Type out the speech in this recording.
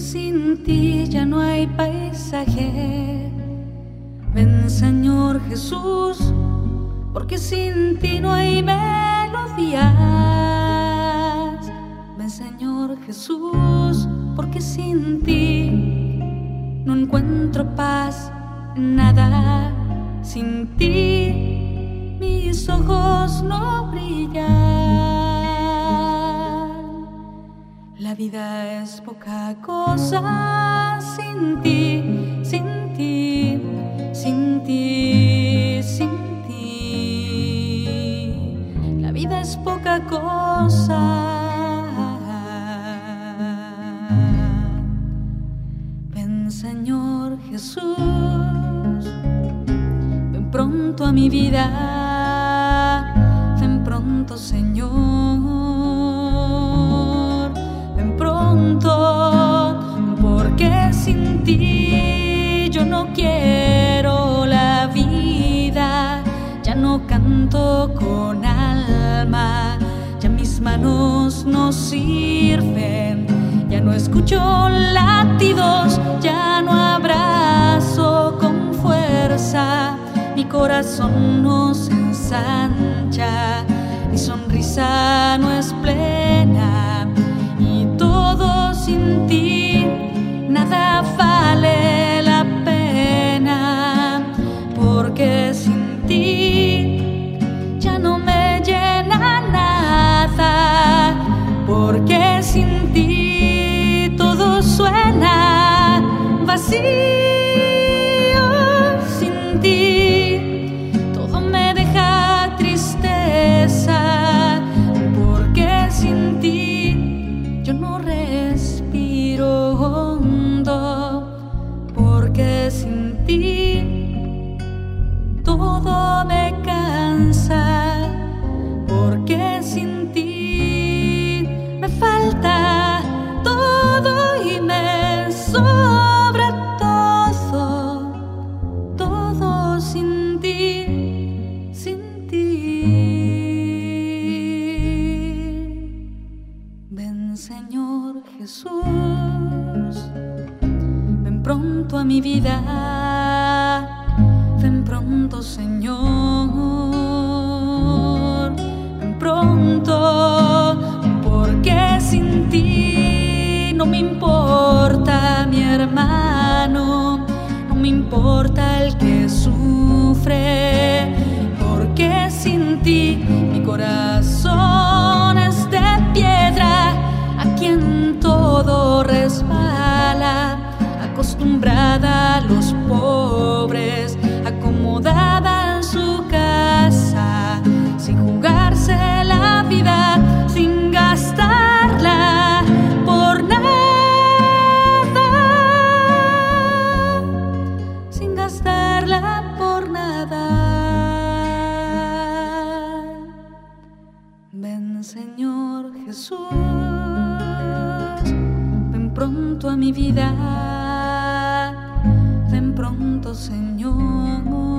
sin ti ya no hay paisaje. Ven Señor Jesús, porque sin ti no hay melodías. Ven Señor Jesús, porque sin ti no encuentro paz nada. Sin ti mis ojos no brillan. La vida es poca cosa sin ti, sin ti, sin ti, sin ti. La vida es poca cosa. Ven Señor Jesús, ven pronto a mi vida, ven pronto Señor, con alma, ya mis manos no sirven, ya no escucho latidos, ya no abrazo con fuerza, mi corazón no se ensancha, mi sonrisa no es plena. Y todo sin ti, nada vale ti. Todo me cansa, porque sin ti me falta todo y me sobra todo, todo sin ti, sin ti. Ven Señor Jesús, ven pronto a mi vida, no me importa el que sufre, porque sin ti mi corazón es de piedra, a quien todo resbala, acostumbrada a los pobres, pronto a mi vida, ven pronto Señor.